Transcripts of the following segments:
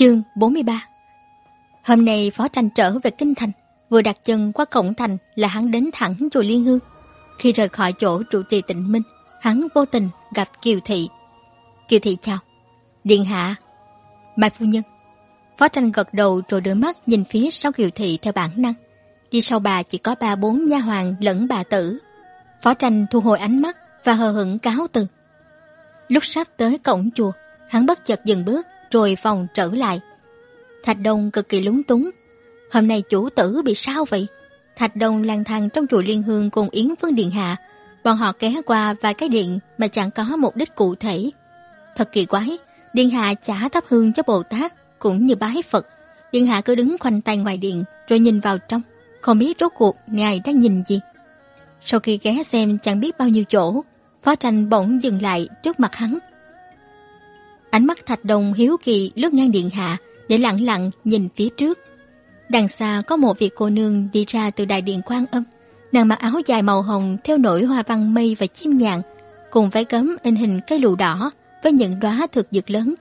Chương 43 Hôm nay Phó Tranh trở về Kinh Thành, vừa đặt chân qua cổng thành là hắn đến thẳng chùa Liên Hương. Khi rời khỏi chỗ trụ trì tịnh minh, hắn vô tình gặp Kiều Thị. Kiều Thị chào. Điện hạ. Mai phu nhân. Phó Tranh gật đầu rồi đưa mắt nhìn phía sau Kiều Thị theo bản năng. Đi sau bà chỉ có ba bốn nha hoàng lẫn bà tử. Phó Tranh thu hồi ánh mắt và hờ hững cáo từ. Lúc sắp tới cổng chùa, hắn bất chợt dừng bước rồi vòng trở lại. Thạch Đông cực kỳ lúng túng. Hôm nay chủ tử bị sao vậy? Thạch Đông lang thang trong chùa Liên Hương cùng Yến Phương Điện Hạ. Bọn họ ghé qua vài cái điện mà chẳng có mục đích cụ thể. Thật kỳ quái, Điện Hạ chả thắp hương cho Bồ Tát cũng như bái Phật. Điện Hạ cứ đứng khoanh tay ngoài điện rồi nhìn vào trong. Không biết rốt cuộc ngài đang nhìn gì. Sau khi ghé xem chẳng biết bao nhiêu chỗ, Phó tranh bỗng dừng lại trước mặt hắn. Ánh mắt thạch đồng hiếu kỳ lướt ngang điện hạ để lặng lặng nhìn phía trước. Đằng xa có một vị cô nương đi ra từ đại điện quan âm. Nàng mặc áo dài màu hồng theo nổi hoa văn mây và chim nhạn, cùng váy cấm in hình cây lù đỏ với những đóa thực dược lớn.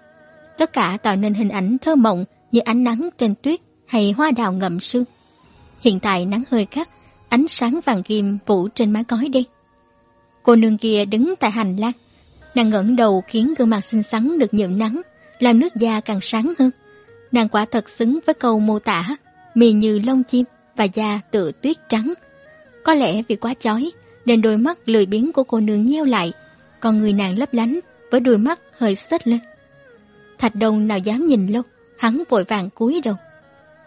Tất cả tạo nên hình ảnh thơ mộng như ánh nắng trên tuyết hay hoa đào ngậm sương. Hiện tại nắng hơi gắt, ánh sáng vàng kim phủ trên mái cói đen. Cô nương kia đứng tại hành lang, nàng ngẩng đầu khiến gương mặt xinh xắn được nhuộm nắng, làm nước da càng sáng hơn. Nàng quả thật xứng với câu mô tả, mì như lông chim và da tựa tuyết trắng. Có lẽ vì quá chói nên đôi mắt lười biếng của cô nương nheo lại, còn người nàng lấp lánh với đôi mắt hơi xếch lên. Thạch Đông nào dám nhìn lâu, hắn vội vàng cúi đầu.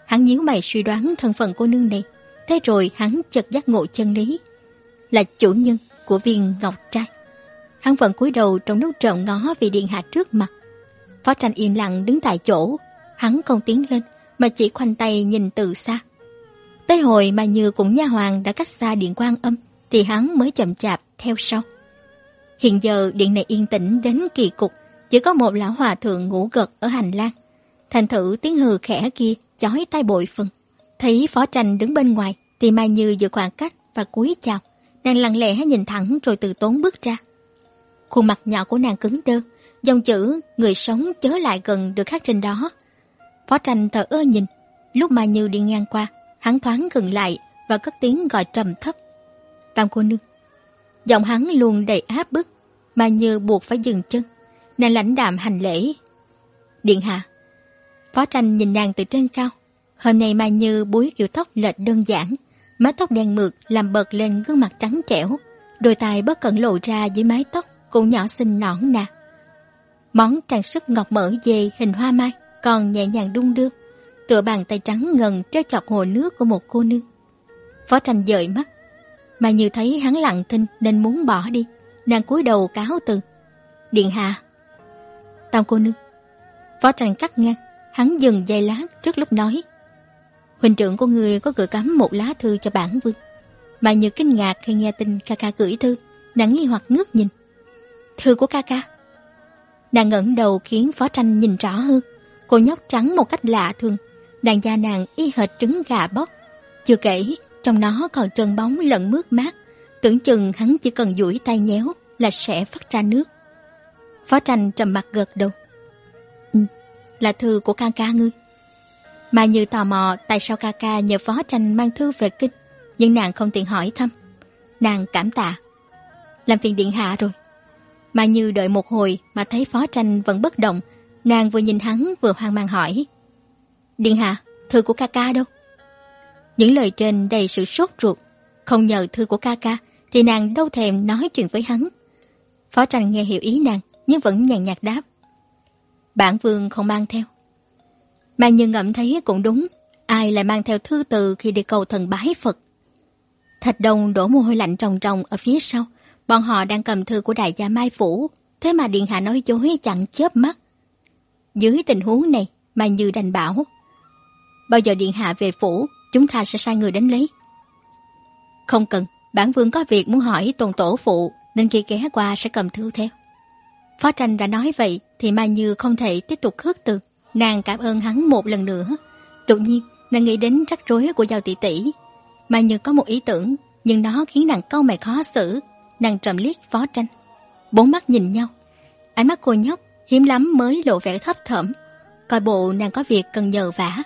Hắn nhíu mày suy đoán thân phận cô nương này, thế rồi hắn chợt giác ngộ chân lý. Là chủ nhân của viên ngọc trai. Hắn vẫn cúi đầu trong lúc trộm ngó vị điện hạ trước mặt. Phó tranh yên lặng đứng tại chỗ, hắn không tiến lên mà chỉ khoanh tay nhìn từ xa. Tới hồi mà như cũng nha hoàng đã cách xa điện quan âm thì hắn mới chậm chạp theo sau. Hiện giờ điện này yên tĩnh đến kỳ cục, chỉ có một lão hòa thượng ngủ gật ở hành lang. Thành thử tiếng hừ khẽ kia chói tai bội phần. Thấy phó tranh đứng bên ngoài thì Mai Như giữ khoảng cách và cúi chào. Nàng lặng lẽ nhìn thẳng rồi từ tốn bước ra. Khuôn mặt nhỏ của nàng cứng đơ, dòng chữ người sống chớ lại gần được khắc trên đó. Phó tranh thở ơ nhìn, lúc Mai Như đi ngang qua, hắn thoáng gần lại và cất tiếng gọi trầm thấp. Tam cô nương. Giọng hắn luôn đầy áp bức, Mai Như buộc phải dừng chân. Nàng lãnh đạm hành lễ. Điện hạ. Phó tranh nhìn nàng từ trên cao. Hôm nay Mai Như búi kiểu tóc lệch đơn giản, mái tóc đen mượt làm bật lên gương mặt trắng trẻo, đôi tai bất cẩn lộ ra dưới mái tóc cũng nhỏ xinh nõn nà. Món trang sức ngọc mỡ dê hình hoa mai còn nhẹ nhàng đung đưa, tựa bàn tay trắng ngần treo chọc hồ nước của một cô nương. Phó tranh dời mắt, mà như thấy hắn lặng thinh nên muốn bỏ đi, nàng cúi đầu cáo từ. Điện hạ. Tam cô nương. Phó tranh cắt ngang, hắn dừng giây lát trước lúc nói. Huynh trưởng của người có gửi cắm một lá thư cho bản vương. Mà như kinh ngạc khi nghe tin ca ca gửi thư, nàng nghi hoặc ngước nhìn. Thư của ca ca. Nàng ngẩng đầu khiến phó tranh nhìn rõ hơn. Cô nhóc trắng một cách lạ thường. Đàn da nàng y hệt trứng gà bóc. Chưa kể, trong nó còn trơn bóng lẫn mướt mát. Tưởng chừng hắn chỉ cần duỗi tay nhéo là sẽ phát ra nước. Phó tranh trầm mặt gật đầu. Ừ, là thư của ca ca ngươi. Mà như tò mò tại sao ca ca nhờ phó tranh mang thư về kinh, nhưng nàng không tiện hỏi thăm. Nàng cảm tạ. Làm phiền điện hạ rồi. Mà như đợi một hồi mà thấy phó tranh vẫn bất động, nàng vừa nhìn hắn vừa hoang mang hỏi. Điện hạ, thư của ca ca đâu? Những lời trên đầy sự sốt ruột. Không nhờ thư của ca ca thì nàng đâu thèm nói chuyện với hắn. Phó tranh nghe hiểu ý nàng nhưng vẫn nhàn nhạt đáp. Bản vương không mang theo. Mà như ngẫm thấy cũng đúng, ai lại mang theo thư từ khi đi cầu thần bái Phật. Thạch Đông đổ mồ hôi lạnh ròng ròng ở phía sau, bọn họ đang cầm thư của đại gia Mai Phủ, thế mà Điện Hạ nói dối chẳng chớp mắt. Dưới tình huống này, Mai Như đành bảo, bao giờ Điện Hạ về Phủ, chúng ta sẽ sai người đến lấy. Không cần, bản vương có việc muốn hỏi tôn tổ phụ, nên khi ghé qua sẽ cầm thư theo. Phó tranh đã nói vậy thì Mai Như không thể tiếp tục khước từ. Nàng cảm ơn hắn một lần nữa. Đột nhiên, nàng nghĩ đến rắc rối của Giao tỷ tỷ. mai như có một ý tưởng, nhưng nó khiến nàng câu mày khó xử. Nàng trầm liếc phó tranh. Bốn mắt nhìn nhau. Ánh mắt cô nhóc hiếm lắm mới lộ vẻ thấp thỏm. coi bộ nàng có việc cần nhờ vả.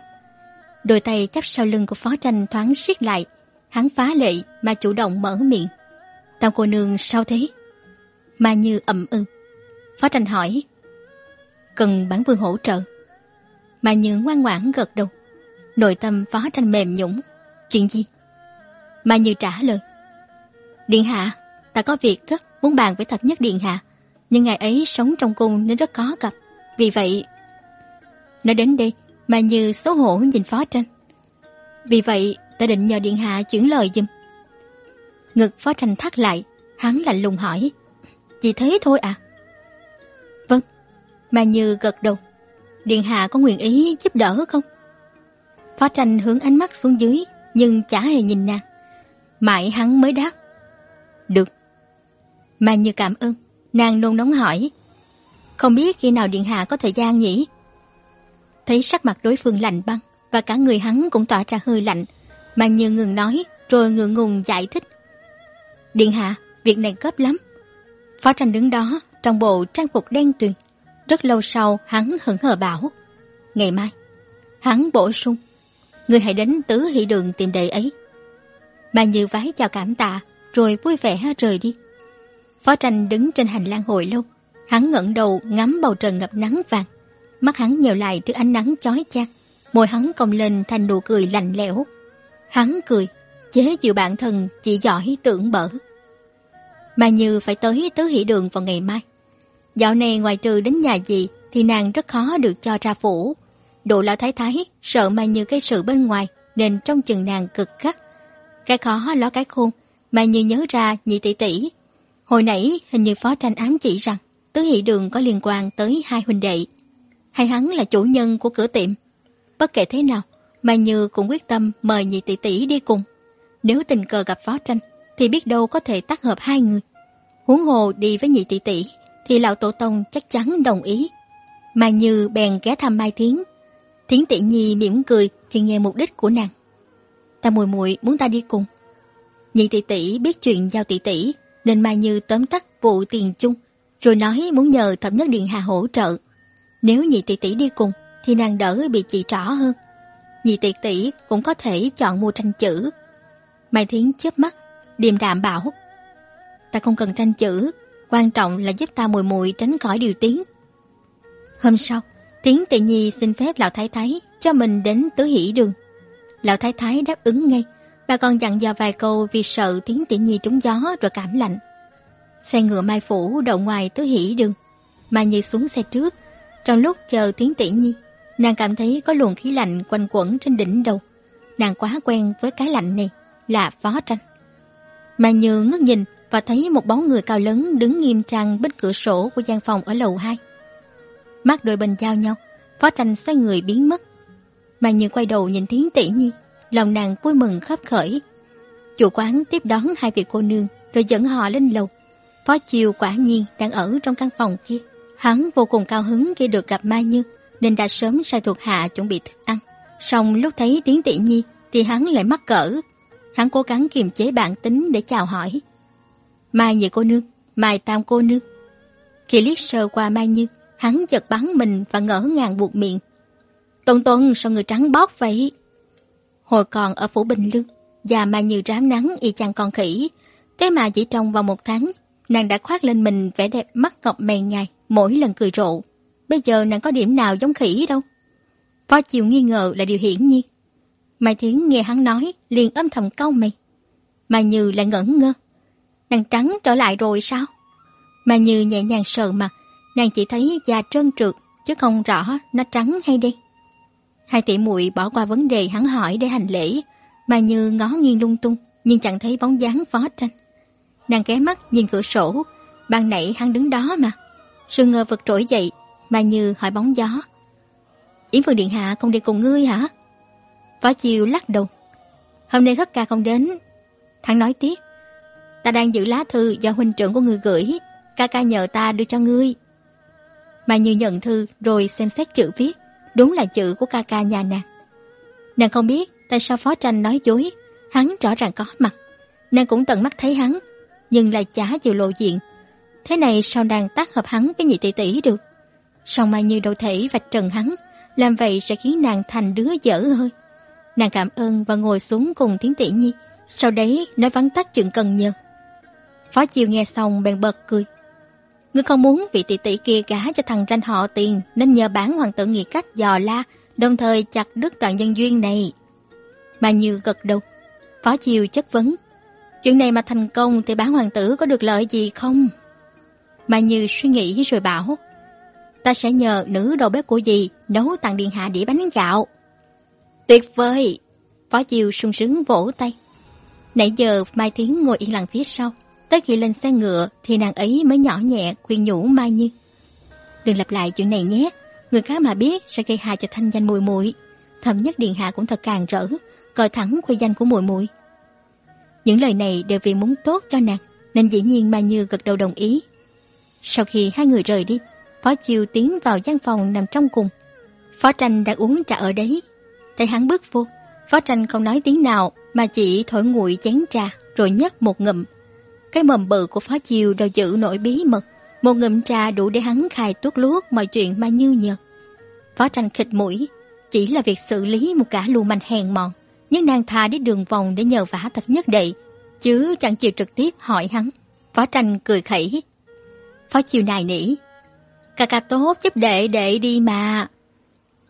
Đôi tay chắp sau lưng của phó tranh thoáng siết lại, hắn phá lệ mà chủ động mở miệng. Tam cô nương sao thế? Mà như ậm ư. Phó tranh hỏi. Cần bản vương hỗ trợ. Mà như ngoan ngoãn gật đầu. Nội tâm phó tranh mềm nhũng. Chuyện gì? Mà như trả lời. Điện hạ, ta có việc gấp muốn bàn với thập nhất điện hạ. Nhưng ngài ấy sống trong cung nên rất khó gặp. Vì vậy... Nói đến đây, mà như xấu hổ nhìn phó tranh. Vì vậy, ta định nhờ điện hạ chuyển lời giùm. Ngực phó tranh thắt lại, hắn lạnh lùng hỏi. Chỉ thế thôi à? Vâng, mà như gật đầu. Điện hạ có nguyện ý giúp đỡ không? Phó tranh hướng ánh mắt xuống dưới, nhưng chả hề nhìn nàng. Mãi hắn mới đáp. Được. Mà như cảm ơn, nàng nôn nóng hỏi. Không biết khi nào điện hạ có thời gian nhỉ? Thấy sắc mặt đối phương lạnh băng và cả người hắn cũng tỏa ra hơi lạnh, mà như ngừng nói rồi ngượng ngùng giải thích. Điện hạ, việc này cấp lắm. Phó tranh đứng đó trong bộ trang phục đen tuyền. Rất lâu sau hắn hững hờ bảo. Ngày mai, hắn bổ sung. Người hãy đến tứ hỷ đường tìm đệ ấy. Bà Như vái chào cảm tạ rồi vui vẻ rời đi. Phó tranh đứng trên hành lang hồi lâu. Hắn ngẩng đầu ngắm bầu trời ngập nắng vàng. Mắt hắn nhèo lại trước ánh nắng chói chang. Môi hắn cong lên thành nụ cười lạnh lẽo. Hắn cười, chế chịu bản thân chỉ giỏi tưởng bở. Mà như phải tới tứ hỷ đường vào ngày mai. Dạo này ngoài trừ đến nhà gì thì nàng rất khó được cho ra phủ. Độ lão thái thái sợ mà như cái sự bên ngoài nên trong chừng nàng cực gắt. Cái khó ló cái khôn mà như nhớ ra nhị tỷ tỷ. Hồi nãy hình như phó tranh ám chỉ rằng tứ hỷ đường có liên quan tới hai huynh đệ. Hay hắn là chủ nhân của cửa tiệm. Bất kể thế nào, mà Như cũng quyết tâm mời nhị tỷ tỷ đi cùng. Nếu tình cờ gặp phó tranh, thì biết đâu có thể tác hợp hai người. Huống hồ đi với nhị tỷ tỷ, thì lão tổ tông chắc chắn đồng ý. Mà Như bèn ghé thăm Mai Thiến. Thiến tỷ nhi mỉm cười khi nghe mục đích của nàng. Ta mùi muội muốn ta đi cùng. Nhị tỷ tỷ biết chuyện giao tỷ tỷ, nên Mai Như tóm tắt vụ tiền chung, rồi nói muốn nhờ Thẩm nhất điện hạ hỗ trợ. Nếu nhị tỷ tỷ đi cùng, thì nàng đỡ bị chị trỏ hơn. Nhị tỷ tỷ cũng có thể chọn mua tranh chữ. Mai Thiến chớp mắt, điềm đạm bảo. Ta không cần tranh chữ, quan trọng là giúp ta mùi mùi tránh khỏi điều tiếng. Hôm sau, Tiến tỷ nhi xin phép lão thái thái cho mình đến tứ hỷ đường. Lão thái thái đáp ứng ngay, bà còn dặn dò vài câu vì sợ tiếng tỷ nhi trúng gió rồi cảm lạnh. Xe ngựa mai phủ đậu ngoài tứ hỉ đường, Mai Nhi xuống xe trước. Trong lúc chờ tiếng tỷ nhi, nàng cảm thấy có luồng khí lạnh quanh quẩn trên đỉnh đầu. Nàng quá quen với cái lạnh này, là phó tranh. Mai Như ngước nhìn và thấy một bóng người cao lớn đứng nghiêm trang bên cửa sổ của gian phòng ở lầu 2. Mắt đôi bên giao nhau, phó tranh xoay người biến mất. Mai Như quay đầu nhìn tiếng tỷ nhi, lòng nàng vui mừng khắp khởi. Chủ quán tiếp đón hai vị cô nương rồi dẫn họ lên lầu. Phó Chiêu quả nhiên đang ở trong căn phòng kia. Hắn vô cùng cao hứng khi được gặp Mai Như nên đã sớm sai thuộc hạ chuẩn bị thức ăn. Xong lúc thấy tiếng tỷ nhi thì hắn lại mắc cỡ. Hắn cố gắng kiềm chế bản tính để chào hỏi. Mai nhị cô nương, Mai tam cô nương. Khi liếc sơ qua Mai Như, hắn giật bắn mình và ngỡ ngàng buộc miệng. Tuần tuần sao người trắng bóp vậy? Hồi còn ở phủ Bình Lương, già mà Như rám nắng y chang con khỉ. Thế mà chỉ trong vòng một tháng, nàng đã khoác lên mình vẻ đẹp mắt ngọc mày ngài mỗi lần cười rộ. Bây giờ nàng có điểm nào giống khỉ đâu. Phó Chiều nghi ngờ là điều hiển nhiên. Mai Thiến nghe hắn nói, liền âm thầm cau mày. mà Như lại ngẩn ngơ. Nàng trắng trở lại rồi sao? mà Như nhẹ nhàng sờ mặt, nàng chỉ thấy da trơn trượt, chứ không rõ nó trắng hay đen. Hai tỷ muội bỏ qua vấn đề hắn hỏi để hành lễ, Mai Như ngó nghiêng lung tung, nhưng chẳng thấy bóng dáng phó tranh. Nàng ghé mắt nhìn cửa sổ, ban nãy hắn đứng đó mà. Sự ngờ vật trỗi dậy, Mai Như hỏi bóng gió. Yến Phương Điện Hạ không đi cùng ngươi hả? Phó Chiêu lắc đầu. Hôm nay khất ca không đến. Hắn nói tiếp. Ta đang giữ lá thư do huynh trưởng của ngươi gửi. Ca ca nhờ ta đưa cho ngươi. Mai Như nhận thư rồi xem xét chữ viết. Đúng là chữ của ca ca nhà nàng. Nàng không biết tại sao Phó Tranh nói dối. Hắn rõ ràng có mặt. Nàng cũng tận mắt thấy hắn, nhưng lại chả chịu lộ diện. Thế này sao nàng tác hợp hắn với nhị tỷ tỷ được? Song Mai Như đâu thể vạch trần hắn, làm vậy sẽ khiến nàng thành đứa dở hơi. Nàng cảm ơn và ngồi xuống cùng tiến Tỷ Nhi, sau đấy nói vắn tắt chuyện cần nhờ. Phó Chiêu nghe xong bèn bật cười. Ngươi không muốn vị tỷ tỷ kia gả cho thằng tranh họ tiền nên nhờ bán hoàng tử nghĩ cách dò la, đồng thời chặt đứt đoạn nhân duyên này. Mà Như gật đầu. Phó Chiêu chất vấn. Chuyện này mà thành công thì bán hoàng tử có được lợi gì không? Mà Như suy nghĩ rồi bảo. Ta sẽ nhờ nữ đầu bếp của dì nấu tặng điện hạ đĩa bánh gạo. Tuyệt vời! Phó Chiêu sung sướng vỗ tay. Nãy giờ Mai Tiến ngồi yên lặng phía sau. Tới khi lên xe ngựa thì nàng ấy mới nhỏ nhẹ khuyên nhủ Mai Như. Đừng lặp lại chuyện này nhé. Người khác mà biết sẽ gây hại cho thanh danh mùi Mùi Thầm nhất điện hạ cũng thật càng rỡ, coi thẳng khuê danh của Mùi Mùi Những lời này đều vì muốn tốt cho nàng, nên dĩ nhiên Mai Như gật đầu đồng ý. Sau khi hai người rời đi, Phó Chiêu tiến vào gian phòng nằm trong cùng. Phó Tranh đã uống trà ở đấy. Thấy hắn bước vô, Phó Tranh không nói tiếng nào mà chỉ thổi nguội chén trà rồi nhấp một ngụm. Cái mầm bự của Phó chiều đều giữ nổi bí mật. Một ngụm trà đủ để hắn khai tuốt luốt mọi chuyện mà như nhật. Phó Tranh khịt mũi, chỉ là việc xử lý một cả lưu manh hèn mọn. Nhưng nàng thà đi đường vòng để nhờ vả thập nhất đệ, chứ chẳng chịu trực tiếp hỏi hắn. Phó Tranh cười khẩy. Phó chiều nài nỉ. Ca ca tốt giúp đệ đệ đi mà.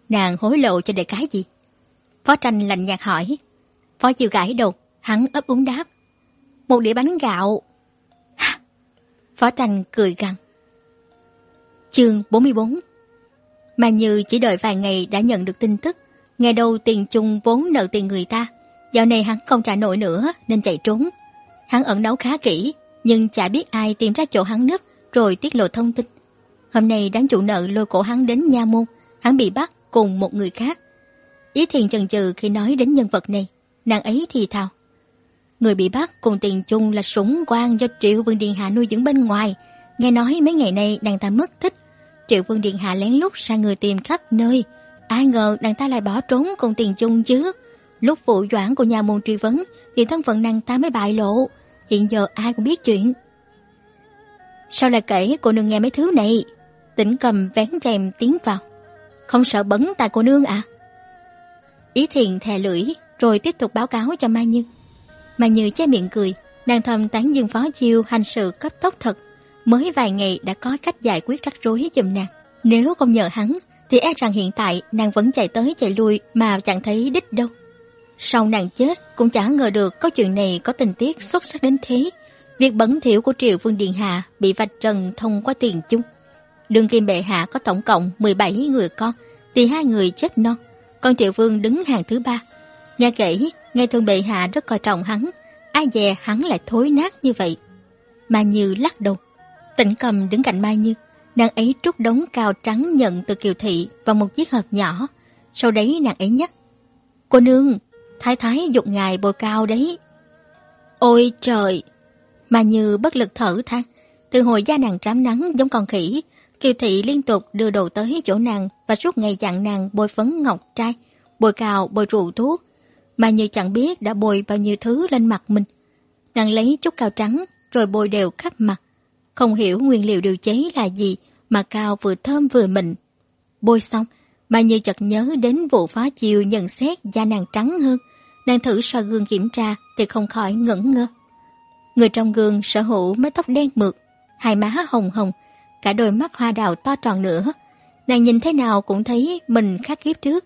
Nàng hối lộ cho đệ cái gì? Phó tranh lạnh nhạt hỏi. Phó chiều gãi đầu, hắn ấp úng đáp. Một đĩa bánh gạo. Phó tranh cười gằn. Chương 44 Mà Như chỉ đợi vài ngày đã nhận được tin tức. Ngày đầu tiền chung vốn nợ tiền người ta. Dạo này hắn không trả nổi nữa nên chạy trốn. Hắn ẩn nấu khá kỹ, nhưng chả biết ai tìm ra chỗ hắn nấp rồi tiết lộ thông tin. Hôm nay đám chủ nợ lôi cổ hắn đến nha môn, hắn bị bắt cùng một người khác. Ý thiền chần chừ khi nói đến nhân vật này, nàng ấy thì thào. Người bị bắt cùng tiền chung là súng quan do Triệu Vương Điện Hạ nuôi dưỡng bên ngoài. Nghe nói mấy ngày nay nàng ta mất tích. Triệu Vương Điện Hạ lén lút sai người tìm khắp nơi. Ai ngờ nàng ta lại bỏ trốn cùng tiền chung chứ. Lúc vụ doãn của nhà môn truy vấn, thì thân phận nàng ta mới bại lộ. Hiện giờ ai cũng biết chuyện. Sao lại kể cô nương nghe mấy thứ này? Tỉnh cầm vén rèm tiến vào. Không sợ bấn tại cô nương à? Ý thiền thè lưỡi, rồi tiếp tục báo cáo cho Mai Như mà Như che miệng cười, nàng thầm tán dương phó chiêu hành sự cấp tốc thật. Mới vài ngày đã có cách giải quyết rắc rối giùm nàng. Nếu không nhờ hắn, thì e rằng hiện tại nàng vẫn chạy tới chạy lui mà chẳng thấy đích đâu. Sau nàng chết cũng chẳng ngờ được câu chuyện này có tình tiết xuất sắc đến thế. Việc bẩn thiểu của Triệu Vương Điện Hạ bị vạch trần thông qua tiền chung. Đường Kim Bệ Hạ có tổng cộng 17 người con, thì hai người chết non, còn Triệu Vương đứng hàng thứ ba. Nghe kể, nghe thường Bệ Hạ rất coi trọng hắn, ai dè hắn lại thối nát như vậy. Mà Như lắc đầu. tịnh cầm đứng cạnh Mai Như, nàng ấy trút đống cao trắng nhận từ Kiều Thị vào một chiếc hộp nhỏ. Sau đấy nàng ấy nhắc. Cô nương, thái thái dục ngài bồi cao đấy. Ôi trời! Mà Như bất lực thở than. Từ hồi da nàng trám nắng giống con khỉ, Kiều Thị liên tục đưa đồ tới chỗ nàng và suốt ngày dặn nàng bôi phấn ngọc trai, bôi cào, bôi rượu thuốc. Mà như chẳng biết đã bôi bao nhiêu thứ lên mặt mình. Nàng lấy chút cao trắng rồi bôi đều khắp mặt. Không hiểu nguyên liệu điều chế là gì mà cao vừa thơm vừa mịn. Bôi xong, mà như chợt nhớ đến vụ phá chiều nhận xét da nàng trắng hơn. Nàng thử soi gương kiểm tra thì không khỏi ngẩn ngơ. Người trong gương sở hữu mái tóc đen mượt, hai má hồng hồng, cả đôi mắt hoa đào to tròn nữa. Nàng nhìn thế nào cũng thấy mình khác kiếp trước.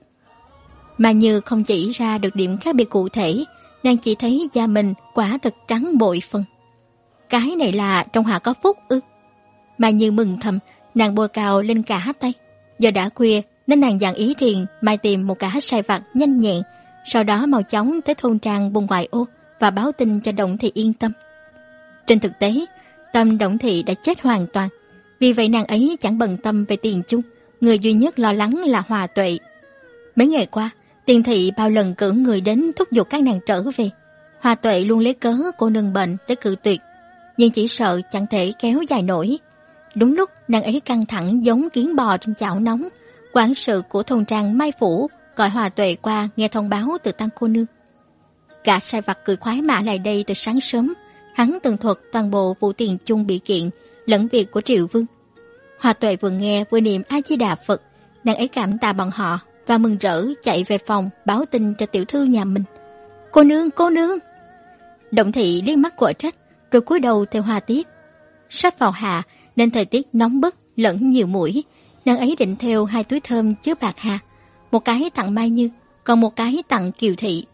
Mà như không chỉ ra được điểm khác biệt cụ thể, nàng chỉ thấy da mình quả thật trắng bội phần. Cái này là trong hạ có phúc ư. Mà như mừng thầm, nàng bôi cao lên cả tay. Giờ đã khuya nên nàng dặn ý thiền mai tìm một cả sai vặt nhanh nhẹn, sau đó mau chóng tới thôn trang bùng ngoại ô và báo tin cho Động Thị yên tâm. Trên thực tế, tâm Động Thị đã chết hoàn toàn, vì vậy nàng ấy chẳng bận tâm về tiền chung, người duy nhất lo lắng là Hòa Tuệ. Mấy ngày qua, tiền thị bao lần cử người đến thúc giục các nàng trở về. Hoa Tuệ luôn lấy cớ cô nương bệnh để cự tuyệt, nhưng chỉ sợ chẳng thể kéo dài nổi. Đúng lúc nàng ấy căng thẳng giống kiến bò trên chảo nóng, quản sự của thôn trang Mai Phủ gọi Hòa Tuệ qua nghe thông báo từ tăng cô nương. Cả sai vặt cười khoái mã lại đây từ sáng sớm, hắn tường thuật toàn bộ vụ tiền chung bị kiện lẫn việc của Triệu Vương. Hòa Tuệ vừa nghe vừa niệm A Di Đà Phật, nàng ấy cảm tạ bọn họ, và mừng rỡ chạy về phòng báo tin cho tiểu thư nhà mình. Cô nương, cô nương! Động thị liếc mắt của trách, rồi cúi đầu theo hoa tiết. Sắp vào hạ nên thời tiết nóng bức lẫn nhiều mũi, nàng ấy định theo hai túi thơm chứa bạc hà, một cái tặng Mai Như, còn một cái tặng Kiều Thị.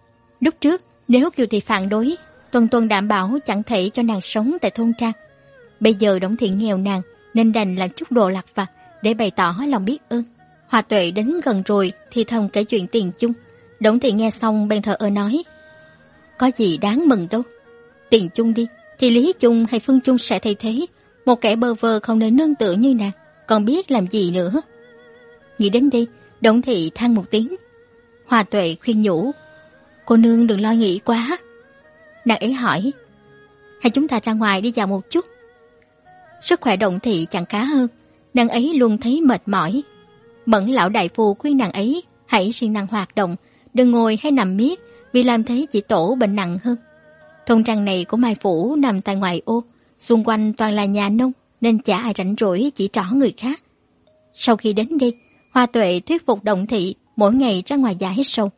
Lúc trước, nếu Kiều Thị phản đối, Tuần Tuần đảm bảo chẳng thể cho nàng sống tại thôn trang. Bây giờ động Thị nghèo nàng nên đành làm chút đồ lặt vặt để bày tỏ lòng biết ơn. Hòa Tuệ đến gần rồi thì thầm kể chuyện tiền chung. Đổng Thị nghe xong bèn thờ ơ nói Có gì đáng mừng đâu. Tiền chung đi, thì Lý Chung hay Phương Chung sẽ thay thế. Một kẻ bơ vơ không nên nương tựa như nàng, còn biết làm gì nữa. Nghĩ đến đi, Đổng Thị than một tiếng. Hòa Tuệ khuyên nhủ Cô nương đừng lo nghĩ quá. Nàng ấy hỏi Hay chúng ta ra ngoài đi dạo một chút Sức khỏe động thị chẳng khá hơn Nàng ấy luôn thấy mệt mỏi Mẫn lão đại phu khuyên nàng ấy, Hãy siêng năng hoạt động, Đừng ngồi hay nằm miết, Vì làm thế chỉ tổ bệnh nặng hơn. Thôn trang này của Mai Phủ nằm tại ngoài ô, Xung quanh toàn là nhà nông, Nên chả ai rảnh rỗi chỉ trỏ người khác. Sau khi đến đây, Hoa tuệ thuyết phục động thị Mỗi ngày ra ngoài giải sâu.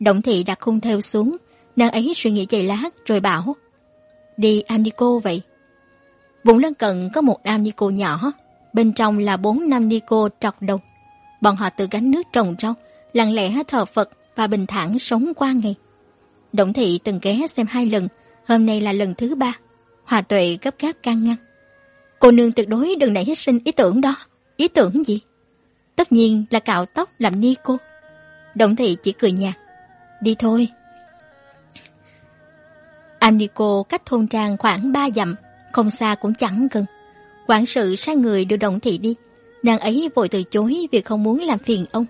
Động thị đặt khung theo xuống, Nàng ấy suy nghĩ chạy lát rồi bảo, Đi Amnico vậy. Vùng lân cận có một Amnico nhỏ, Bên trong là bốn năm Nico trọc đầu. Bọn họ tự gánh nước trồng rau Lặng lẽ thờ Phật Và bình thản sống qua ngày. Động thị từng ghé xem hai lần Hôm nay là lần thứ ba. Hòa tuệ gấp gáp can ngăn. Cô nương tuyệt đối đừng nảy hết sinh ý tưởng đó. Ý tưởng gì? Tất nhiên là cạo tóc làm ni cô. Động thị chỉ cười nhạt. Đi thôi. Amnico cách thôn trang khoảng ba dặm, không xa cũng chẳng gần. Quản sự sai người đưa động thị đi, nàng ấy vội từ chối vì không muốn làm phiền ông.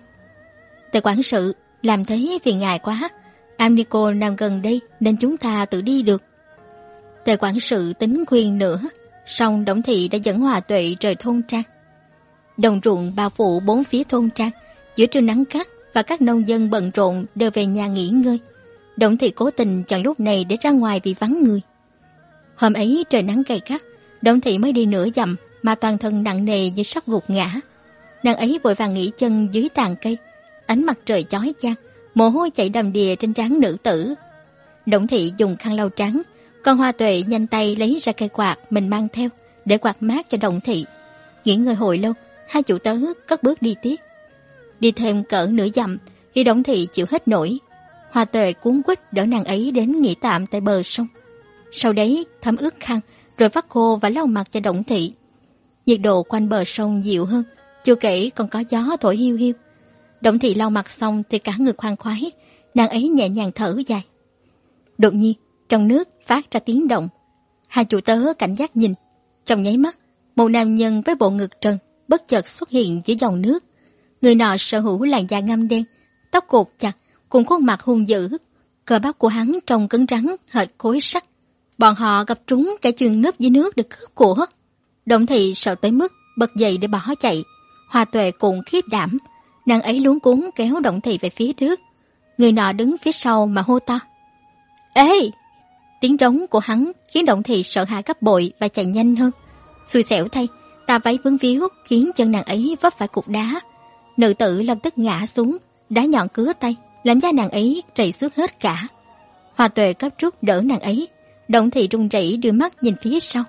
Tại quản sự, làm thế phiền ngài quá, Amnico nằm gần đây nên chúng ta tự đi được. Tề quản sự tính khuyên nữa, song Đổng Thị đã dẫn Hòa Tuệ rời thôn trang. Đồng ruộng bao phủ bốn phía thôn trang, giữa trưa nắng cắt và các nông dân bận rộn đều về nhà nghỉ ngơi. Đổng thị cố tình chọn lúc này để ra ngoài vì vắng người. Hôm ấy trời nắng gay gắt, Đổng thị mới đi nửa dặm mà toàn thân nặng nề như sắp gục ngã. Nàng ấy vội vàng nghỉ chân dưới tàn cây, ánh mặt trời chói chang, mồ hôi chảy đầm đìa trên trán nữ tử. Động thị dùng khăn lau trắng, con hoa tuệ nhanh tay lấy ra cây quạt mình mang theo để quạt mát cho động thị. Nghỉ ngơi hồi lâu, hai chủ tớ cất bước đi tiếp. Đi thêm cỡ nửa dặm thì động thị chịu hết nổi Hoa Tuệ cuốn quýt đỡ nàng ấy đến nghỉ tạm tại bờ sông. Sau đấy thấm ướt khăn, rồi vắt khô và lau mặt cho động thị. Nhiệt độ quanh bờ sông dịu hơn, chưa kể còn có gió thổi hiu hiu. Động thị lau mặt xong thì cả người khoan khoái, nàng ấy nhẹ nhàng thở dài. Đột nhiên, trong nước phát ra tiếng động. Hai chủ tớ cảnh giác nhìn. Trong nháy mắt, một nam nhân với bộ ngực trần bất chợt xuất hiện dưới dòng nước. Người nọ sở hữu làn da ngăm đen, tóc cột chặt, cùng khuôn mặt hung dữ. Cờ bắp của hắn trông cứng rắn, hệt khối sắt. Bọn họ gặp trúng cả chuyền nấp dưới nước được cướp của. Động thị sợ tới mức bật dậy để bỏ chạy. Hoa tuệ cùng khiếp đảm. Nàng ấy luống cuốn kéo động thị về phía trước. Người nọ đứng phía sau mà hô to. Ê! Tiếng trống của hắn khiến động thị sợ hãi gấp bội và chạy nhanh hơn. Xui xẻo thay, ta váy vướng víu khiến chân nàng ấy vấp phải cục đá. Nữ tử lập tức ngã xuống, đá nhọn cứa tay làm da nàng ấy chảy xước hết cả. Hoa tuệ cấp rút đỡ nàng ấy, động thị run rẩy đưa mắt nhìn phía sau.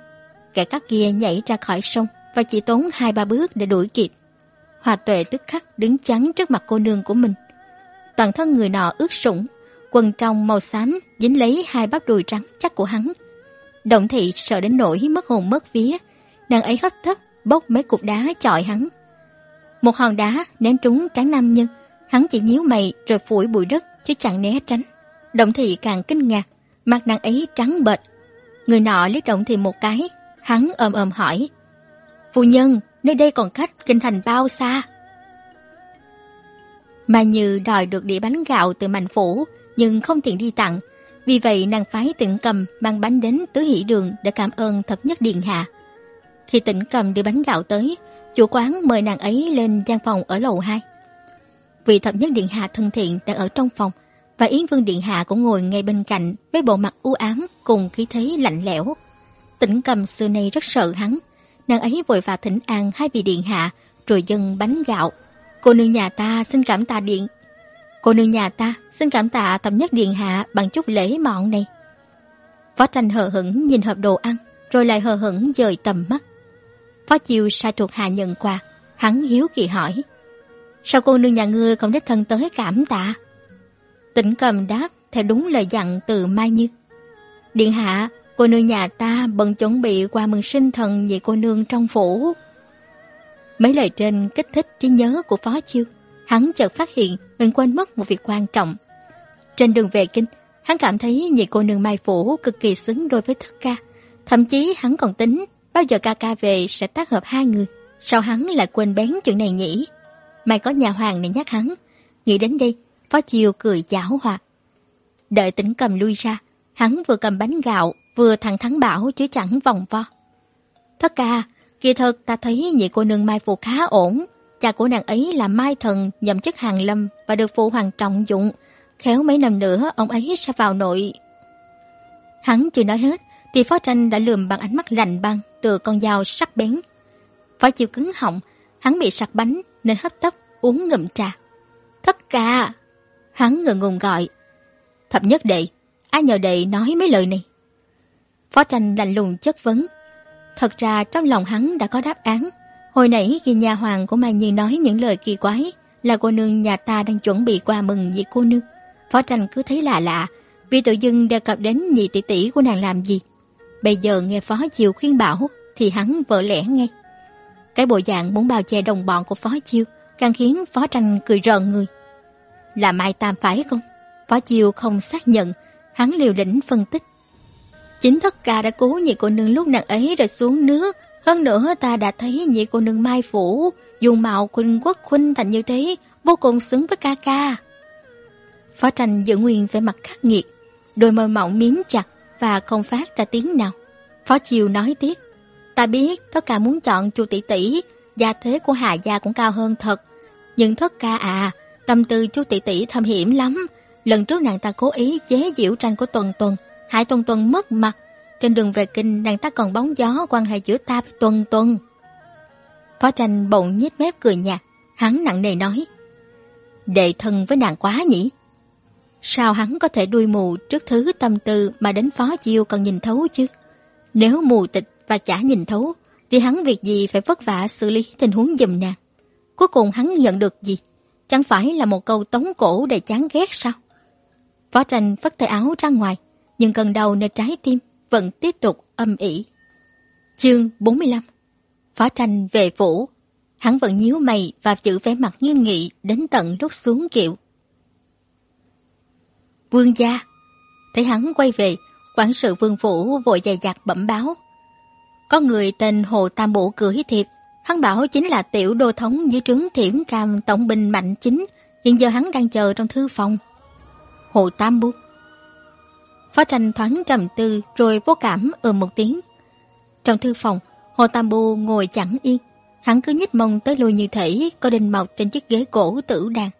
Kẻ cắt kia nhảy ra khỏi sông và chỉ tốn hai ba bước để đuổi kịp. Hoa tuệ tức khắc đứng chắn trước mặt cô nương của mình. Toàn thân người nọ ướt sũng, quần trong màu xám dính lấy hai bắp đùi trắng chắc của hắn. Động thị sợ đến nỗi mất hồn mất vía, nàng ấy hấp thấp bốc mấy cục đá chọi hắn. Một hòn đá ném trúng trán nam nhân, Hắn chỉ nhíu mày rồi phủi bụi đất chứ chẳng né tránh. Động thị càng kinh ngạc, mặt nàng ấy trắng bệch. Người nọ liếc động thị một cái, hắn ôm ôm hỏi. Phu nhân, nơi đây còn cách kinh thành bao xa? Mà Như đòi được đĩa bánh gạo từ mạnh phủ, nhưng không tiện đi tặng. Vì vậy nàng phái tịnh cầm mang bánh đến tứ hỷ đường để cảm ơn thập nhất điện hạ. Khi tịnh cầm đưa bánh gạo tới, chủ quán mời nàng ấy lên gian phòng ở lầu 2. Vị thập nhất điện hạ thân thiện đang ở trong phòng và Yến Vương điện hạ cũng ngồi ngay bên cạnh với bộ mặt u ám cùng khí thế lạnh lẽo. Tỉnh cầm xưa nay rất sợ hắn, nàng ấy vội vã thỉnh an hai vị điện hạ rồi dâng bánh gạo. Cô nương nhà ta xin cảm tạ điện. Cô nương nhà ta xin cảm tạ thập nhất điện hạ bằng chút lễ mọn này. Phó tranh hờ hững nhìn hộp đồ ăn, rồi lại hờ hững dời tầm mắt. Phó chiêu sai thuộc hạ nhận quà, hắn hiếu kỳ hỏi. Sao cô nương nhà ngươi không đích thân tới cảm tạ? Tỉnh cầm đáp theo đúng lời dặn từ Mai Như. Điện hạ, cô nương nhà ta bận chuẩn bị quà mừng sinh thần vì cô nương trong phủ. Mấy lời trên kích thích trí nhớ của Phó Chiêu. Hắn chợt phát hiện mình quên mất một việc quan trọng. Trên đường về kinh, hắn cảm thấy nhị cô nương Mai Phủ cực kỳ xứng đôi với thất ca. Thậm chí hắn còn tính bao giờ ca ca về sẽ tác hợp hai người. Sao hắn lại quên bén chuyện này nhỉ? May có nhà hoàng này nhắc hắn. Nghĩ đến đây, Phó Chiêu cười giảo hoạt. Đợi tỉnh cầm lui ra, hắn vừa cầm bánh gạo, vừa thẳng thắn bảo chứ chẳng vòng vo. Thất ca, kỳ thật ta thấy nhị cô nương Mai phục khá ổn. Cha của nàng ấy là Mai Thần, nhậm chức hàng lâm và được phụ hoàng trọng dụng. Khéo mấy năm nữa, ông ấy sẽ vào nội. Hắn chưa nói hết, thì phó tranh đã lườm bằng ánh mắt lạnh băng từ con dao sắc bén. Phó chịu cứng họng, hắn bị sặc bánh nên hấp tấp uống ngụm trà. Thất ca! Hắn ngừng ngùng gọi. Thập nhất đệ, ai nhờ đệ nói mấy lời này? Phó tranh lạnh lùng chất vấn. Thật ra trong lòng hắn đã có đáp án. Hồi nãy khi nhà hoàng của Mai Như nói những lời kỳ quái là cô nương nhà ta đang chuẩn bị quà mừng vì cô nương. Phó tranh cứ thấy lạ lạ, vì tự dưng đề cập đến nhị tỷ tỷ của nàng làm gì. Bây giờ nghe Phó Chiêu khuyên bảo thì hắn vỡ lẽ ngay. Cái bộ dạng muốn bao che đồng bọn của Phó Chiêu càng khiến Phó Tranh cười rợn người. Là Mai Tam phải không? Phó Chiêu không xác nhận, hắn liều lĩnh phân tích. Chính thất ca đã cứu nhị cô nương lúc nàng ấy rồi xuống nước. Hơn nữa ta đã thấy nhị cô nương Mai Phủ dùng mạo khuynh quốc khuynh thành như thế, vô cùng xứng với ca ca. Phó tranh giữ nguyên vẻ mặt khắc nghiệt, đôi môi mỏng miếm chặt và không phát ra tiếng nào. Phó Chiều nói tiếp, ta biết tất cả muốn chọn chu tỷ tỷ, gia thế của Hà Gia cũng cao hơn thật. Nhưng thất ca à, tâm tư chu tỷ tỷ thâm hiểm lắm. Lần trước nàng ta cố ý chế diễu tranh của Tuần Tuần, Hải Tuần Tuần mất mặt. Trên đường về kinh, nàng ta còn bóng gió quan hệ giữa ta với Tuần Tuần. Phó tranh bỗng nhếch mép cười nhạt, hắn nặng nề nói. Đệ thân với nàng quá nhỉ? Sao hắn có thể đuôi mù trước thứ tâm tư mà đến phó chiêu còn nhìn thấu chứ? Nếu mù tịch và chả nhìn thấu, thì hắn việc gì phải vất vả xử lý tình huống dùm nàng? Cuối cùng hắn nhận được gì? Chẳng phải là một câu tống cổ đầy chán ghét sao? Phó tranh vất tay áo ra ngoài, nhưng cơn đầu nơi trái tim vẫn tiếp tục âm ỉ. Chương 45 Phó tranh về phủ, hắn vẫn nhíu mày và giữ vẻ mặt nghiêm nghị đến tận lúc xuống kiệu. Vương gia. Thấy hắn quay về, quản sự vương phủ vội dày dặt bẩm báo. Có người tên Hồ Tam Bộ cưỡi thiệp, hắn bảo chính là tiểu đô thống dưới trướng thiểm cam tổng binh mạnh chính, hiện giờ hắn đang chờ trong thư phòng. Hồ Tam Bộ Phó tranh thoáng trầm tư rồi vô cảm ừ một tiếng. Trong thư phòng, Hồ Tam Bu ngồi chẳng yên, hắn cứ nhích mông tới lui như thể có đinh mọc trên chiếc ghế cổ tử đàn.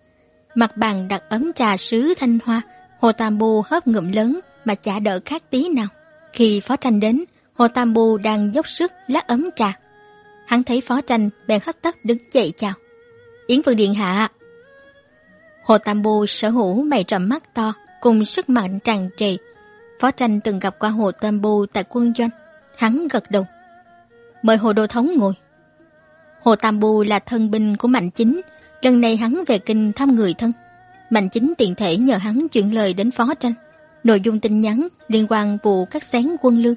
Mặt bàn đặt ấm trà sứ thanh hoa, Hồ Tam Bu hớp ngụm lớn mà chả đỡ khác tí nào. Khi Phó Tranh đến, Hồ Tam Bu đang dốc sức lát ấm trà. Hắn thấy Phó Tranh bèn hấp tấp đứng dậy chào. Yến Vương Điện Hạ. Hồ Tam Bu sở hữu mày trầm mắt to cùng sức mạnh tràn trề. Phó Tranh từng gặp qua Hồ Tam Bu tại quân doanh. Hắn gật đầu. Mời Hồ Đô Thống ngồi. Hồ Tam Bu là thân binh của Mạnh Chính. Lần này hắn về kinh thăm người thân. Mạnh chính tiện thể nhờ hắn chuyển lời đến phó tranh. Nội dung tin nhắn liên quan vụ cắt xén quân lương.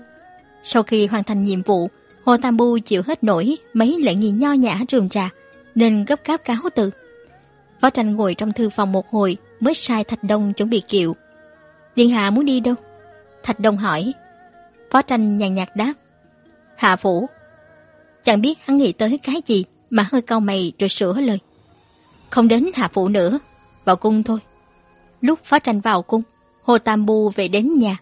Sau khi hoàn thành nhiệm vụ, Hồ Tam Bu chịu hết nổi mấy lễ nghi nho nhã trường trà, nên gấp gáp cáo từ. Phó tranh ngồi trong thư phòng một hồi mới sai Thạch Đông chuẩn bị kiệu. Điện hạ muốn đi đâu? Thạch Đông hỏi. Phó tranh nhàn nhạt đáp. Hạ phủ. Chẳng biết hắn nghĩ tới cái gì mà hơi cau mày rồi sửa lời. Không đến hạ phủ nữa, vào cung thôi. Lúc phó tranh vào cung, Hồ Tam Bu về đến nhà.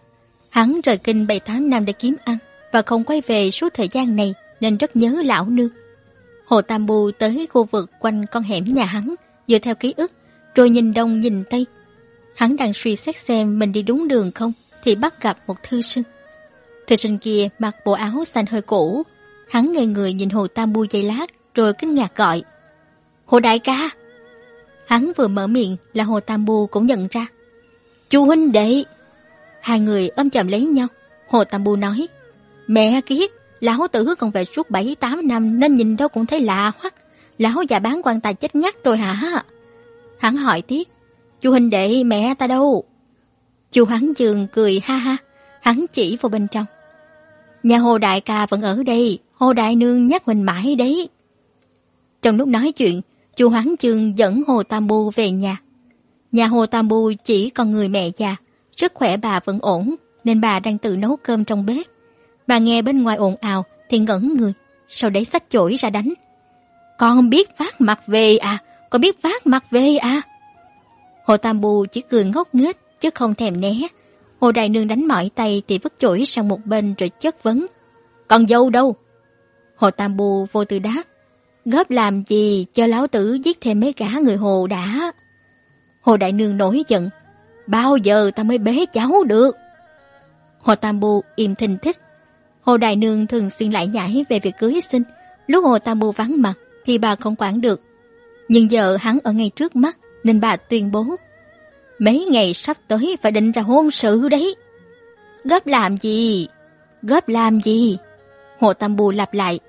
Hắn rời kinh bảy tháng năm để kiếm ăn và không quay về suốt thời gian này nên rất nhớ lão nương. Hồ Tam Bu tới khu vực quanh con hẻm nhà hắn dựa theo ký ức rồi nhìn đông nhìn tây. Hắn đang suy xét xem mình đi đúng đường không thì bắt gặp một thư sinh. Thư sinh kia mặc bộ áo xanh hơi cũ. Hắn ngây người nhìn Hồ Tam Bu giây lát rồi kinh ngạc gọi. Hồ đại ca, Hắn vừa mở miệng là Hồ Tam Bu cũng nhận ra. Chu huynh đệ! Hai người ôm chầm lấy nhau. Hồ Tam Bu nói, mẹ kiết, lão tử còn về suốt 7-8 năm nên nhìn đâu cũng thấy lạ hoắc. Lão già bán quan tài chết ngắt rồi hả? Hắn hỏi tiếp, chu huynh đệ mẹ ta đâu? Chu Hoáng Dương cười ha ha, hắn chỉ vào bên trong. Nhà Hồ Đại ca vẫn ở đây, Hồ Đại Nương nhắc mình mãi đấy. Trong lúc nói chuyện, chu Hoáng Chương dẫn Hồ Tam Bu về nhà. Nhà Hồ Tam Bu chỉ còn người mẹ già, sức khỏe bà vẫn ổn, nên bà đang tự nấu cơm trong bếp. Bà nghe bên ngoài ồn ào thì ngẩn người, sau đấy xách chổi ra đánh. Con biết vác mặt về à, con biết vác mặt về à. Hồ Tam Bu chỉ cười ngốc nghếch chứ không thèm né. Hồ Đại Nương đánh mỏi tay thì vứt chổi sang một bên rồi chất vấn. còn dâu đâu? Hồ Tam bù vô tư đáp. Góp làm gì cho lão tử giết thêm mấy cả người Hồ đã. Hồ Đại Nương nổi giận. Bao giờ ta mới bế cháu được? Hồ Tam bù im thình thích. Hồ Đại Nương thường xuyên lại nhảy về việc cưới sinh. Lúc Hồ Tam bù vắng mặt thì bà không quản được. Nhưng giờ hắn ở ngay trước mắt nên bà tuyên bố. Mấy ngày sắp tới phải định ra hôn sự đấy. Gấp làm gì? Gấp làm gì? Hồ Tam bù lặp lại.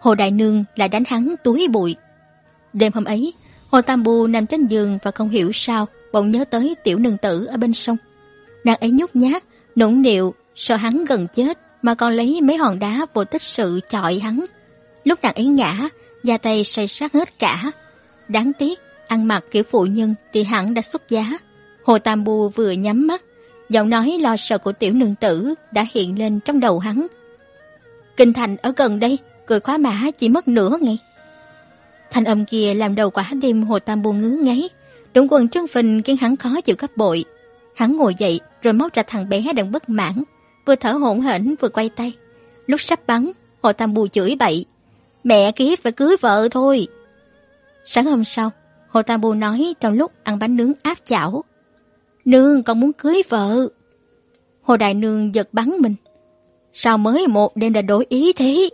Hồ Đại Nương lại đánh hắn túi bụi. Đêm hôm ấy, Hồ Tam bù nằm trên giường và không hiểu sao bỗng nhớ tới tiểu nương tử ở bên sông. Nàng ấy nhút nhát, nũng nịu, sợ hắn gần chết mà còn lấy mấy hòn đá vô tích sự chọi hắn. Lúc nàng ấy ngã, da tay say sát hết cả. Đáng tiếc, ăn mặc kiểu phụ nhân thì hẳn đã xuất giá. Hồ Tam Bu vừa nhắm mắt, giọng nói lo sợ của tiểu nương tử đã hiện lên trong đầu hắn. Kinh thành ở gần đây, cười khóa mã chỉ mất nửa ngày. Thanh âm kia làm đầu quả tim Hồ Tam Bu ngứa ngáy, đụng quần chân phình khiến hắn khó chịu gấp bội. Hắn ngồi dậy rồi móc ra thằng bé đang bất mãn, vừa thở hổn hển vừa quay tay. Lúc sắp bắn, Hồ Tam Bu chửi bậy. Mẹ kiếp phải cưới vợ thôi. Sáng hôm sau, Hồ Tam Bu nói trong lúc ăn bánh nướng áp chảo. Nương, con muốn cưới vợ. Hồ Đại Nương giật bắn mình. Sao mới một đêm đã đổi ý thế?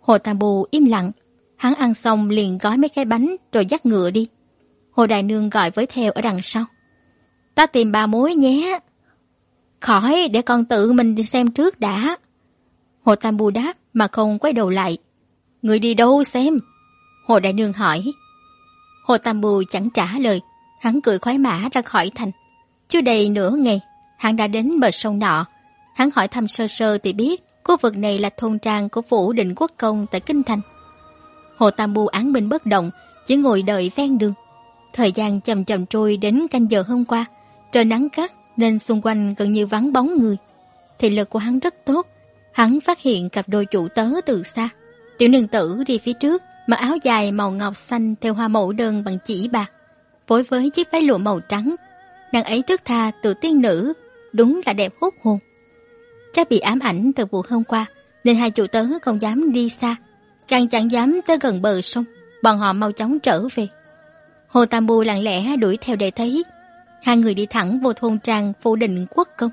Hồ Tam Bù im lặng. Hắn ăn xong liền gói mấy cái bánh rồi dắt ngựa đi. Hồ Đại Nương gọi với theo ở đằng sau. Ta tìm bà mối nhé. Khỏi, để con tự mình đi xem trước đã. Hồ Tam Bù đáp mà không quay đầu lại. Người đi đâu xem? Hồ Đại Nương hỏi. Hồ Tam Bù chẳng trả lời. Hắn cười khoái mã ra khỏi thành. Chưa đầy nửa ngày, hắn đã đến bờ sông nọ. Hắn hỏi thăm sơ sơ thì biết khu vực này là thôn trang của phủ định quốc công tại Kinh Thành. Hồ Tam Bu án binh bất động, chỉ ngồi đợi ven đường. Thời gian chậm chậm trôi đến canh giờ hôm qua, trời nắng gắt nên xung quanh gần như vắng bóng người. Thị lực của hắn rất tốt, hắn phát hiện cặp đôi chủ tớ từ xa. Tiểu nương tử đi phía trước, mặc áo dài màu ngọc xanh theo hoa mẫu đơn bằng chỉ bạc, phối với chiếc váy lụa màu trắng. Nàng ấy thức tha từ tiên nữ, đúng là đẹp hút hồn. Chắc bị ám ảnh từ vụ hôm qua, nên hai chủ tớ không dám đi xa, càng chẳng dám tới gần bờ sông, bọn họ mau chóng trở về. Hồ Tam Bu lặng lẽ đuổi theo để thấy, hai người đi thẳng vô thôn trang phủ định quốc công.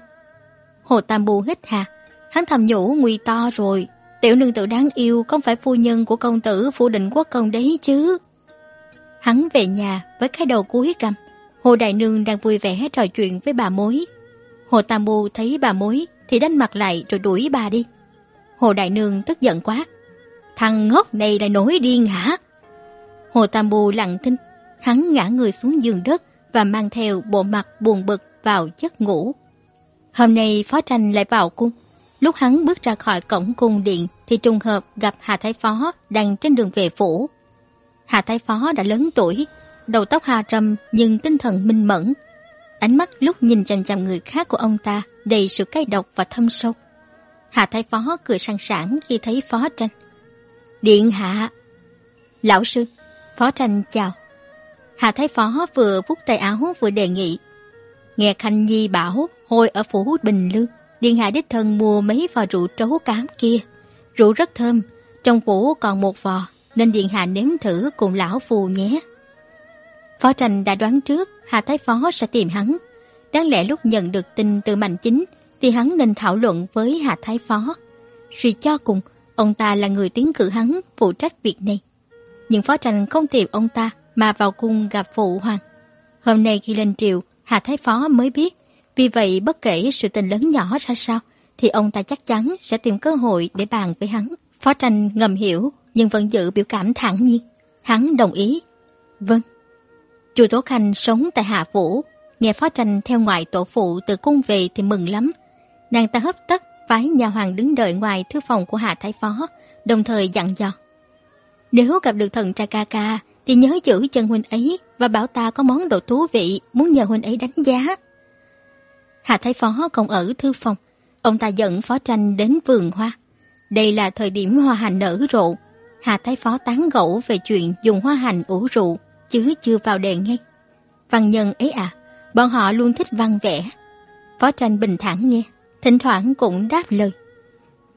Hồ Tam Bu hít hà, hắn thầm nhủ nguy to rồi, tiểu nương tử đáng yêu không phải phu nhân của công tử phủ định quốc công đấy chứ. Hắn về nhà với cái đầu cúi gằm. Hồ Đại Nương đang vui vẻ trò chuyện với bà mối. Hồ Tam Bu thấy bà mối thì đánh mặt lại rồi đuổi bà đi. Hồ Đại Nương tức giận quá. Thằng ngốc này lại nổi điên hả? Hồ Tam Bu lặng thinh, hắn ngã người xuống giường đất và mang theo bộ mặt buồn bực vào giấc ngủ. Hôm nay Phó Tranh lại vào cung. Lúc hắn bước ra khỏi cổng cung điện thì trùng hợp gặp Hà Thái Phó đang trên đường về phủ. Hà Thái Phó đã lớn tuổi, đầu tóc hà trầm nhưng tinh thần minh mẫn. Ánh mắt lúc nhìn chằm chằm người khác của ông ta đầy sự cay độc và thâm sâu. Hà Thái Phó cười sang sảng khi thấy Phó Tranh. Điện hạ! Lão sư, Phó Tranh chào. Hà Thái Phó vừa vút tay áo vừa đề nghị. Nghe Khanh Nhi bảo hồi ở phủ Bình Lương, Điện hạ đích thân mua mấy vò rượu trấu cám kia. Rượu rất thơm, trong phủ còn một vò, nên Điện hạ nếm thử cùng lão phù nhé. Phó Tranh đã đoán trước Hà Thái Phó sẽ tìm hắn. Đáng lẽ lúc nhận được tin từ Mạnh Chính thì hắn nên thảo luận với Hà Thái Phó. Suy cho cùng, ông ta là người tiến cử hắn phụ trách việc này. Nhưng Phó Tranh không tìm ông ta mà vào cung gặp phụ hoàng. Hôm nay khi lên triều, Hà Thái Phó mới biết, vì vậy bất kể sự tình lớn nhỏ ra sao, thì ông ta chắc chắn sẽ tìm cơ hội để bàn với hắn. Phó tranh ngầm hiểu, nhưng vẫn giữ biểu cảm thẳng nhiên. Hắn đồng ý. Vâng. Chu Tố Khanh sống tại Hạ Vũ, nghe phó tranh theo ngoại tổ phụ từ cung về thì mừng lắm. Nàng ta hấp tấp phái nhà hoàng đứng đợi ngoài thư phòng của Hạ Thái Phó, đồng thời dặn dò. Nếu gặp được thần tra ca ca, thì nhớ giữ chân huynh ấy và bảo ta có món đồ thú vị muốn nhờ huynh ấy đánh giá. Hạ Thái Phó còn ở thư phòng, ông ta dẫn phó tranh đến vườn hoa. Đây là thời điểm hoa hành nở rộ. Hạ Thái Phó tán gẫu về chuyện dùng hoa hành ủ rượu, chứ chưa vào đề ngay. Văn nhân ấy à, bọn họ luôn thích văn vẽ. Phó tranh bình thản nghe, thỉnh thoảng cũng đáp lời.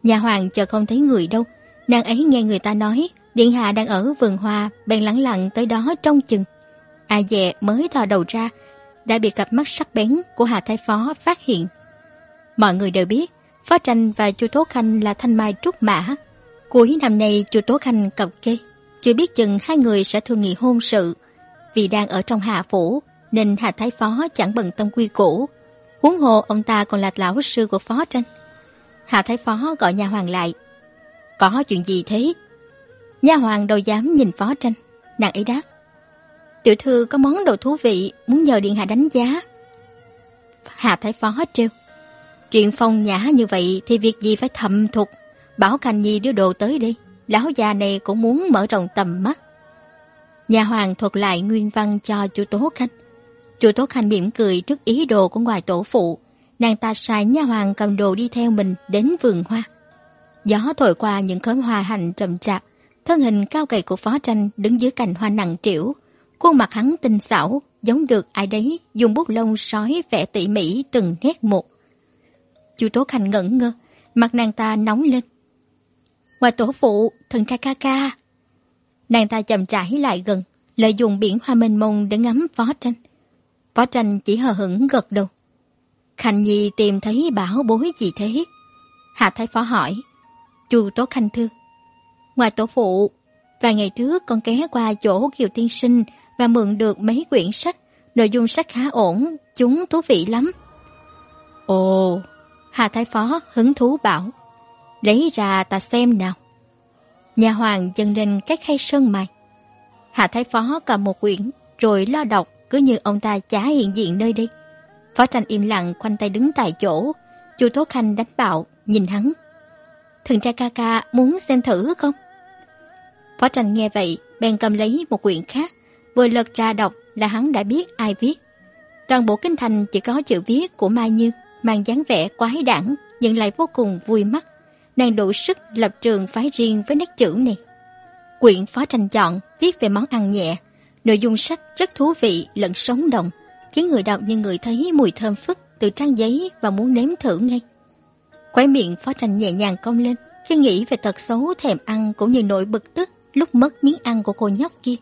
Nhà hoàng chờ không thấy người đâu, nàng ấy nghe người ta nói Điện hạ đang ở vườn hoa, bèn lẳng lặng tới đó trong chừng. A dè mới thò đầu ra, đã bị cặp mắt sắc bén của Hà Thái Phó phát hiện. Mọi người đều biết, Phó Tranh và Chu Tố Khanh là thanh mai trúc mã. Cuối năm nay Chu Tố Khanh cập kê, chưa biết chừng hai người sẽ thương nghị hôn sự. Vì đang ở trong hạ phủ, nên Hà Thái Phó chẳng bận tâm quy củ. Huống hồ ông ta còn là lão sư của Phó Tranh. Hà Thái Phó gọi nhà hoàng lại. Có chuyện gì thế? nhà hoàng đâu dám nhìn phó tranh Nàng ấy đáp Tiểu thư có món đồ thú vị Muốn nhờ điện hạ đánh giá Hà Thái Phó trêu Chuyện phong nhã như vậy Thì việc gì phải thầm thục Bảo Khanh Nhi đưa đồ tới đây Lão già này cũng muốn mở rộng tầm mắt. Nhà hoàng thuật lại nguyên văn cho chú Tố Khanh. Chú Tố Khanh mỉm cười trước ý đồ của ngoài tổ phụ. Nàng ta sai nhà hoàng cầm đồ đi theo mình đến vườn hoa. Gió thổi qua những khóm hoa hành trầm rạp, Thân hình cao gầy của phó tranh đứng dưới cành hoa nặng trĩu, khuôn mặt hắn tinh xảo, giống được ai đấy dùng bút lông sói vẽ tỉ mỉ từng nét một. Chú Tố Khanh ngẩn ngơ, mặt nàng ta nóng lên. Ngoài tổ phụ, thần trai ca ca. Nàng ta chậm rãi lại gần, lợi dụng biển hoa mênh mông để ngắm phó tranh. Phó tranh chỉ hờ hững gật đầu. Khanh Nhi tìm thấy bảo bối gì thế? Hạ Thái Phó hỏi. Chu Tố Khanh thưa. Ngoài tổ phụ, vài ngày trước con ghé qua chỗ Kiều Tiên Sinh và mượn được mấy quyển sách. Nội dung sách khá ổn, chúng thú vị lắm. Ồ, Hà Thái Phó hứng thú bảo. Lấy ra ta xem nào. Nhà hoàng dâng lên cái khay sơn mài. Hạ Thái Phó cầm một quyển rồi lo đọc cứ như ông ta chả hiện diện nơi đây. Phó tranh im lặng khoanh tay đứng tại chỗ. Chu Tố Khanh đánh bạo, nhìn hắn. Thần trai ca ca muốn xem thử không? Phó tranh nghe vậy, bèn cầm lấy một quyển khác, vừa lật ra đọc là hắn đã biết ai viết. Toàn bộ kinh thành chỉ có chữ viết của Mai Như, mang dáng vẻ quái đản nhưng lại vô cùng vui mắt. Nàng đủ sức lập trường phái riêng với nét chữ này. Quyển phó tranh chọn viết về món ăn nhẹ, nội dung sách rất thú vị lẫn sống động, khiến người đọc như người thấy mùi thơm phức từ trang giấy và muốn nếm thử ngay. Khóe miệng phó tranh nhẹ nhàng cong lên khi nghĩ về tật xấu thèm ăn cũng như nỗi bực tức lúc mất miếng ăn của cô nhóc kia.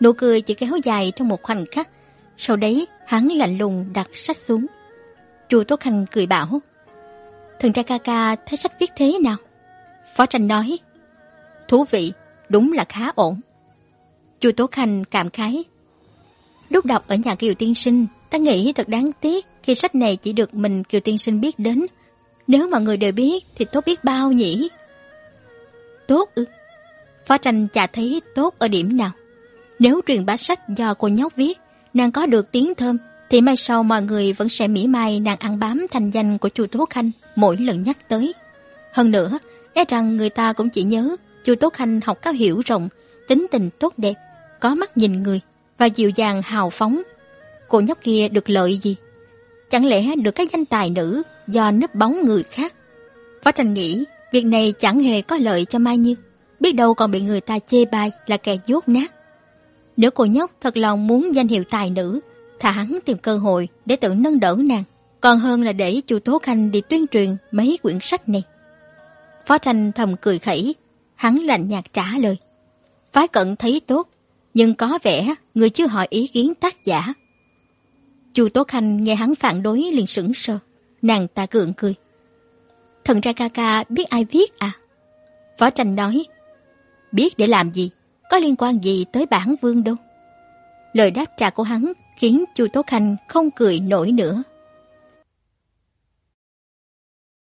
Nụ cười chỉ kéo dài trong một khoảnh khắc. Sau đấy, hắn lạnh lùng đặt sách xuống. Chu Tố Khanh cười bảo. Thần trai ca ca thấy sách viết thế nào? Phó tranh nói. Thú vị, đúng là khá ổn. Chu Tố Khanh cảm khái. Lúc đọc ở nhà Kiều Tiên Sinh, ta nghĩ thật đáng tiếc khi sách này chỉ được mình Kiều Tiên Sinh biết đến. Nếu mọi người đều biết thì tốt biết bao nhỉ? Tốt ư? Phó tranh chả thấy tốt ở điểm nào. Nếu truyền bá sách do cô nhóc viết, nàng có được tiếng thơm, thì mai sau mọi người vẫn sẽ mỉa mai nàng ăn bám thành danh của chu Tố Khanh mỗi lần nhắc tới. Hơn nữa, e rằng người ta cũng chỉ nhớ chu Tố Khanh học cao hiểu rộng, tính tình tốt đẹp, có mắt nhìn người và dịu dàng hào phóng. Cô nhóc kia được lợi gì? Chẳng lẽ được cái danh tài nữ do nấp bóng người khác? Phó tranh nghĩ việc này chẳng hề có lợi cho Mai Như biết đâu còn bị người ta chê bai là kẻ dốt nát. Nếu cô nhóc thật lòng muốn danh hiệu tài nữ, thà hắn tìm cơ hội để tự nâng đỡ nàng, còn hơn là để chu Tố Khanh đi tuyên truyền mấy quyển sách này. Phó tranh thầm cười khẩy, hắn lạnh nhạt trả lời. Phái cận thấy tốt, nhưng có vẻ người chưa hỏi ý kiến tác giả. Chu Tố Khanh nghe hắn phản đối liền sững sờ, nàng ta cượng cười. Thần ra ca ca biết ai viết à? Phó tranh nói, Biết để làm gì? Có liên quan gì tới bản vương đâu? lời đáp trả của hắn khiến Chu Tố Khanh không cười nổi nữa.